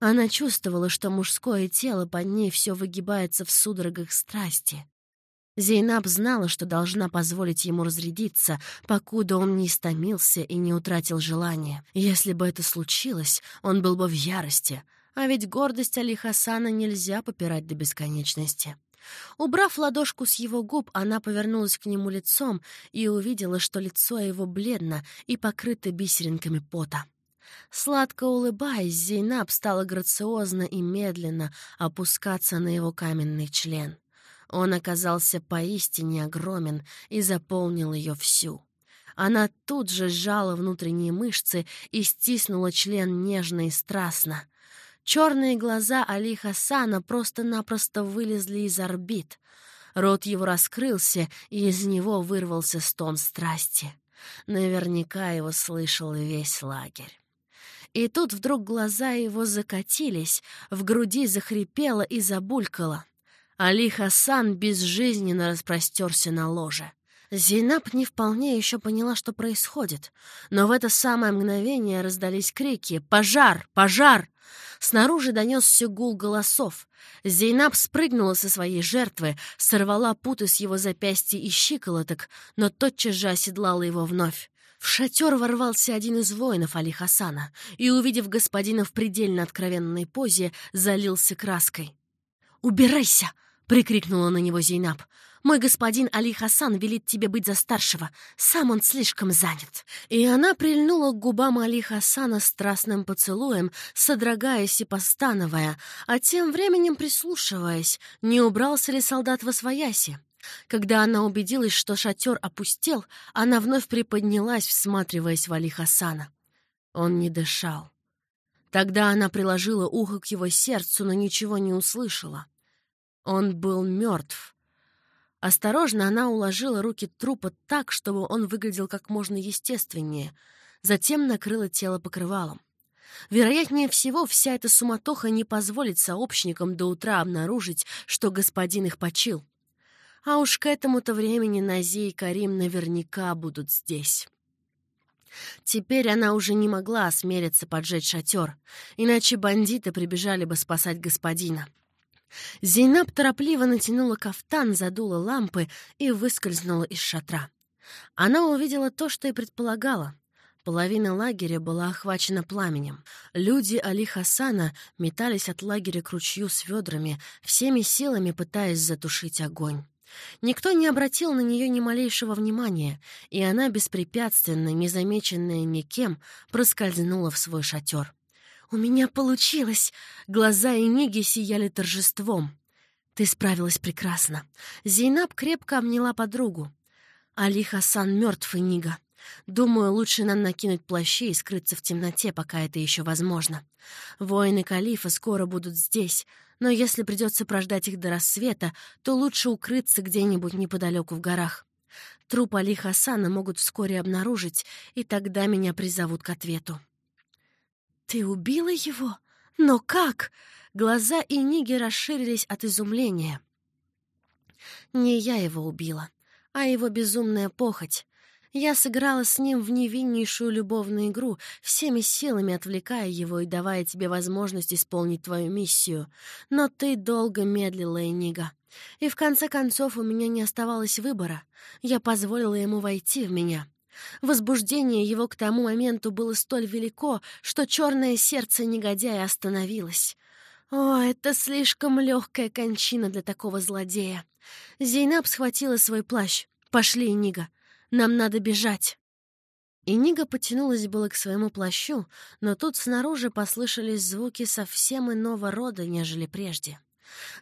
Она чувствовала, что мужское тело под ней все выгибается в судорогах страсти. Зейнаб знала, что должна позволить ему разрядиться, покуда он не истомился и не утратил желания. Если бы это случилось, он был бы в ярости, а ведь гордость Али Хасана нельзя попирать до бесконечности. Убрав ладошку с его губ, она повернулась к нему лицом и увидела, что лицо его бледно и покрыто бисеринками пота. Сладко улыбаясь, Зейнаб стала грациозно и медленно опускаться на его каменный член. Он оказался поистине огромен и заполнил ее всю. Она тут же сжала внутренние мышцы и стиснула член нежно и страстно. Черные глаза Али Хасана просто-напросто вылезли из орбит. Рот его раскрылся, и из него вырвался стон страсти. Наверняка его слышал весь лагерь. И тут вдруг глаза его закатились, в груди захрипело и забулькало. Али Хасан безжизненно распростерся на ложе. Зейнаб не вполне еще поняла, что происходит, но в это самое мгновение раздались крики «Пожар! Пожар!». Снаружи донесся гул голосов. Зейнаб спрыгнула со своей жертвы, сорвала путы с его запястья и щиколоток, но тотчас же оседлала его вновь. В шатер ворвался один из воинов Али Хасана и, увидев господина в предельно откровенной позе, залился краской. «Убирайся!» — прикрикнула на него Зейнаб. «Мой господин Али Хасан велит тебе быть за старшего. Сам он слишком занят». И она прильнула к губам Али Хасана страстным поцелуем, содрогаясь и постановая, а тем временем прислушиваясь, не убрался ли солдат во свояси. Когда она убедилась, что шатер опустел, она вновь приподнялась, всматриваясь в Али Хасана. Он не дышал. Тогда она приложила ухо к его сердцу, но ничего не услышала. Он был мертв. Осторожно она уложила руки трупа так, чтобы он выглядел как можно естественнее, затем накрыла тело покрывалом. Вероятнее всего, вся эта суматоха не позволит сообщникам до утра обнаружить, что господин их почил. А уж к этому-то времени Нази и Карим наверняка будут здесь. Теперь она уже не могла осмелиться поджечь шатер, иначе бандиты прибежали бы спасать господина. Зейнаб торопливо натянула кафтан, задула лампы и выскользнула из шатра. Она увидела то, что и предполагала. Половина лагеря была охвачена пламенем. Люди Али Хасана метались от лагеря к ручью с ведрами, всеми силами пытаясь затушить огонь. Никто не обратил на нее ни малейшего внимания, и она беспрепятственно, незамеченная никем, проскользнула в свой шатер. «У меня получилось!» Глаза Эниги сияли торжеством. «Ты справилась прекрасно». Зейнаб крепко обняла подругу. «Али Хасан мертв, Энига. Думаю, лучше нам накинуть плащи и скрыться в темноте, пока это еще возможно. Воины Калифа скоро будут здесь, но если придется прождать их до рассвета, то лучше укрыться где-нибудь неподалеку в горах. Труп Али Хасана могут вскоре обнаружить, и тогда меня призовут к ответу. «Ты убила его? Но как?» Глаза Иниги расширились от изумления. «Не я его убила, а его безумная похоть. Я сыграла с ним в невиннейшую любовную игру, всеми силами отвлекая его и давая тебе возможность исполнить твою миссию. Но ты долго медлила, Энига. И в конце концов у меня не оставалось выбора. Я позволила ему войти в меня. Возбуждение его к тому моменту было столь велико, что черное сердце негодяя остановилось. О, это слишком легкая кончина для такого злодея. Зейнаб схватила свой плащ. «Пошли, Нига, нам надо бежать!» И Нига потянулась было к своему плащу, но тут снаружи послышались звуки совсем иного рода, нежели прежде.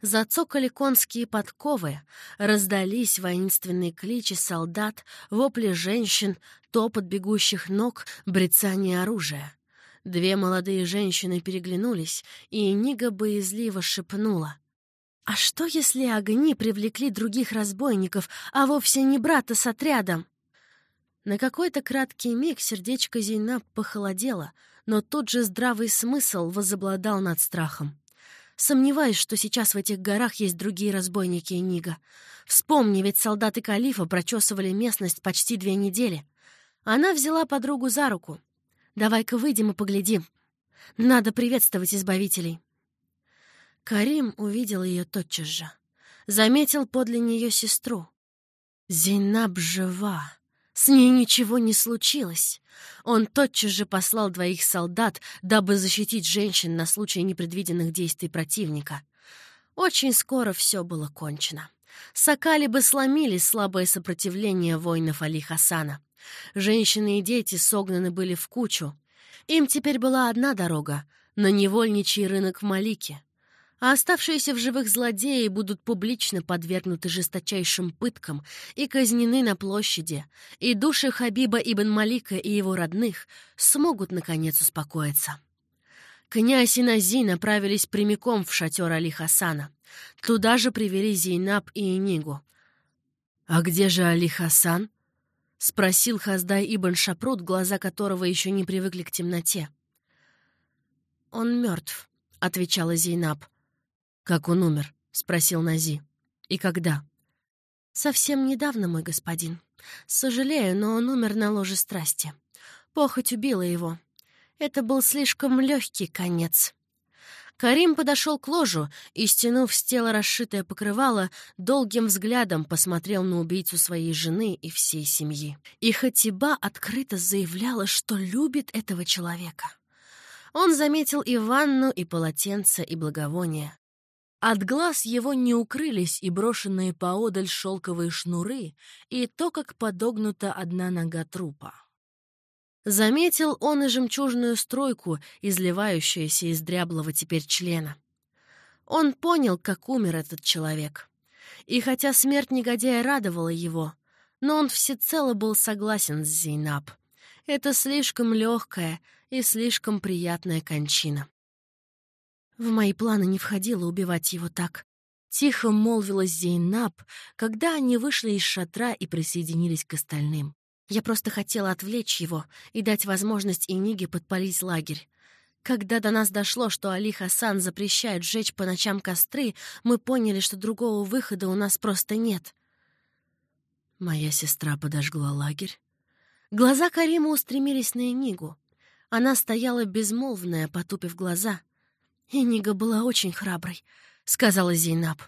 Зацокали конские подковы, раздались воинственные кличи солдат, вопли женщин, топот бегущих ног, брецание оружия. Две молодые женщины переглянулись, и Нига боязливо шепнула. «А что, если огни привлекли других разбойников, а вовсе не брата с отрядом?» На какой-то краткий миг сердечко Зейнаб похолодело, но тут же здравый смысл возобладал над страхом. Сомневаюсь, что сейчас в этих горах есть другие разбойники Нига. Вспомни, ведь солдаты Калифа прочесывали местность почти две недели. Она взяла подругу за руку. «Давай-ка выйдем и поглядим. Надо приветствовать избавителей». Карим увидел ее тотчас же. Заметил подле нее сестру. Зейнаб жива. С ней ничего не случилось. Он тотчас же послал двоих солдат, дабы защитить женщин на случай непредвиденных действий противника. Очень скоро все было кончено. Сакали бы сломили слабое сопротивление воинов Али Хасана. Женщины и дети согнаны были в кучу. Им теперь была одна дорога — на невольничий рынок в Малике а оставшиеся в живых злодеи будут публично подвергнуты жесточайшим пыткам и казнены на площади, и души Хабиба ибн Малика и его родных смогут, наконец, успокоиться. Князь и Нази направились прямиком в шатер Али Хасана. Туда же привели Зейнаб и Энигу. «А где же Али Хасан?» — спросил Хаздай ибн Шапрут, глаза которого еще не привыкли к темноте. «Он мертв», — отвечала Зейнаб. «Как он умер?» — спросил Нази. «И когда?» «Совсем недавно, мой господин. Сожалею, но он умер на ложе страсти. Похоть убила его. Это был слишком легкий конец». Карим подошел к ложу и, стянув с тела расшитое покрывало, долгим взглядом посмотрел на убийцу своей жены и всей семьи. И Хатиба открыто заявляла, что любит этого человека. Он заметил и ванну, и полотенце, и благовония. От глаз его не укрылись и брошенные поодаль шелковые шнуры, и то, как подогнута одна нога трупа. Заметил он и жемчужную стройку, изливающуюся из дряблого теперь члена. Он понял, как умер этот человек. И хотя смерть негодяя радовала его, но он всецело был согласен с Зейнаб. Это слишком легкая и слишком приятная кончина. В мои планы не входило убивать его так. Тихо молвила Зейнаб, когда они вышли из шатра и присоединились к остальным. Я просто хотела отвлечь его и дать возможность Иниге подпалить лагерь. Когда до нас дошло, что Али Хасан запрещает сжечь по ночам костры, мы поняли, что другого выхода у нас просто нет. Моя сестра подожгла лагерь. Глаза Карима устремились на Энигу. Она стояла безмолвная, потупив глаза — «Энига была очень храброй», — сказала Зейнаб.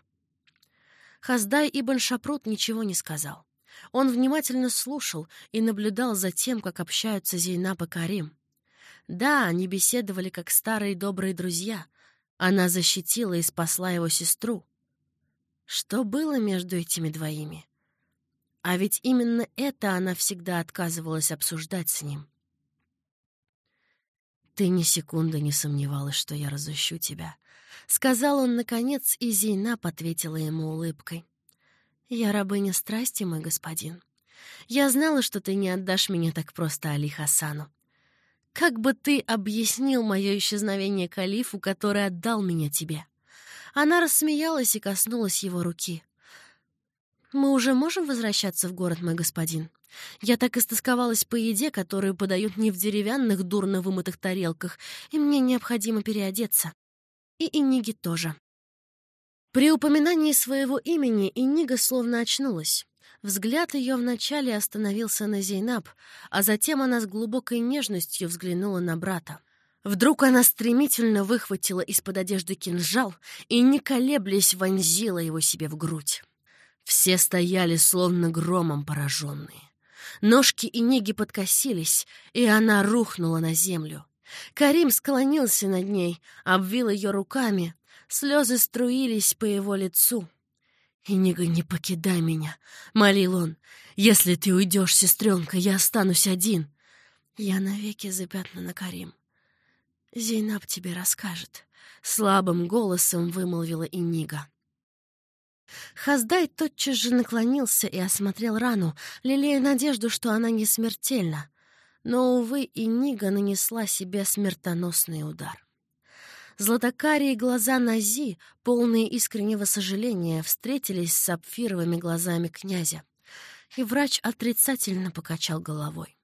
Хаздай Ибн Шапрут ничего не сказал. Он внимательно слушал и наблюдал за тем, как общаются Зейнаб и Карим. Да, они беседовали как старые добрые друзья. Она защитила и спасла его сестру. Что было между этими двоими? А ведь именно это она всегда отказывалась обсуждать с ним. «Ты ни секунды не сомневалась, что я разыщу тебя», — сказал он наконец, и Зейнаб ответила ему улыбкой. «Я рабыня страсти, мой господин. Я знала, что ты не отдашь меня так просто Али Хасану. Как бы ты объяснил мое исчезновение калифу, который отдал меня тебе?» Она рассмеялась и коснулась его руки. «Мы уже можем возвращаться в город, мой господин?» Я так истосковалась по еде, которую подают не в деревянных, дурно вымытых тарелках, и мне необходимо переодеться. И Иниги тоже. При упоминании своего имени Инига словно очнулась. Взгляд ее вначале остановился на Зейнаб, а затем она с глубокой нежностью взглянула на брата. Вдруг она стремительно выхватила из-под одежды кинжал и, не колеблясь, вонзила его себе в грудь. Все стояли, словно громом пораженные. Ножки и неги подкосились, и она рухнула на землю. Карим склонился над ней, обвил ее руками. Слезы струились по его лицу. «Инига, не покидай меня!» — молил он. «Если ты уйдешь, сестренка, я останусь один!» «Я навеки запятнана, Карим. Зейнаб тебе расскажет», — слабым голосом вымолвила Инига. Хаздай тотчас же наклонился и осмотрел рану, лелея надежду, что она не смертельна. Но, увы, и Нига нанесла себе смертоносный удар. Златокарие глаза Нази, полные искреннего сожаления, встретились с сапфировыми глазами князя. и врач отрицательно покачал головой.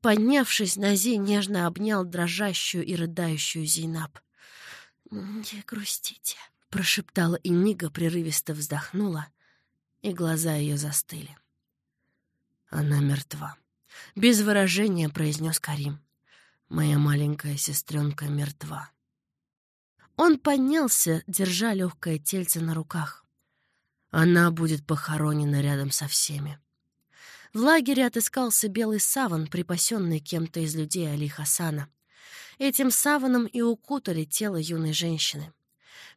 Поднявшись, Нази нежно обнял дрожащую и рыдающую Зейнаб. «Не грустите», — прошептала Инига, прерывисто вздохнула, и глаза ее застыли. «Она мертва», — без выражения произнес Карим. «Моя маленькая сестренка мертва». Он поднялся, держа легкое тельце на руках. Она будет похоронена рядом со всеми. В лагере отыскался белый саван, припасенный кем-то из людей Али Хасана. Этим саваном и укутали тело юной женщины.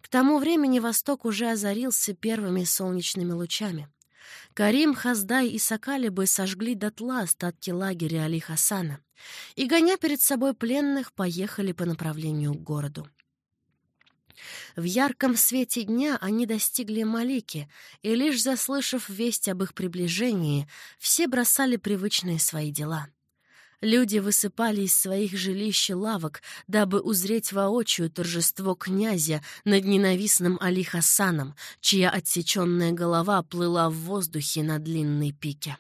К тому времени восток уже озарился первыми солнечными лучами. Карим, Хаздай и Сакалибы сожгли дотла остатки лагеря Али Хасана и, гоня перед собой пленных, поехали по направлению к городу. В ярком свете дня они достигли Малики, и лишь заслышав весть об их приближении, все бросали привычные свои дела. Люди высыпали из своих жилищ и лавок, дабы узреть воочию торжество князя над ненавистным Али Хасаном, чья отсеченная голова плыла в воздухе на длинной пике.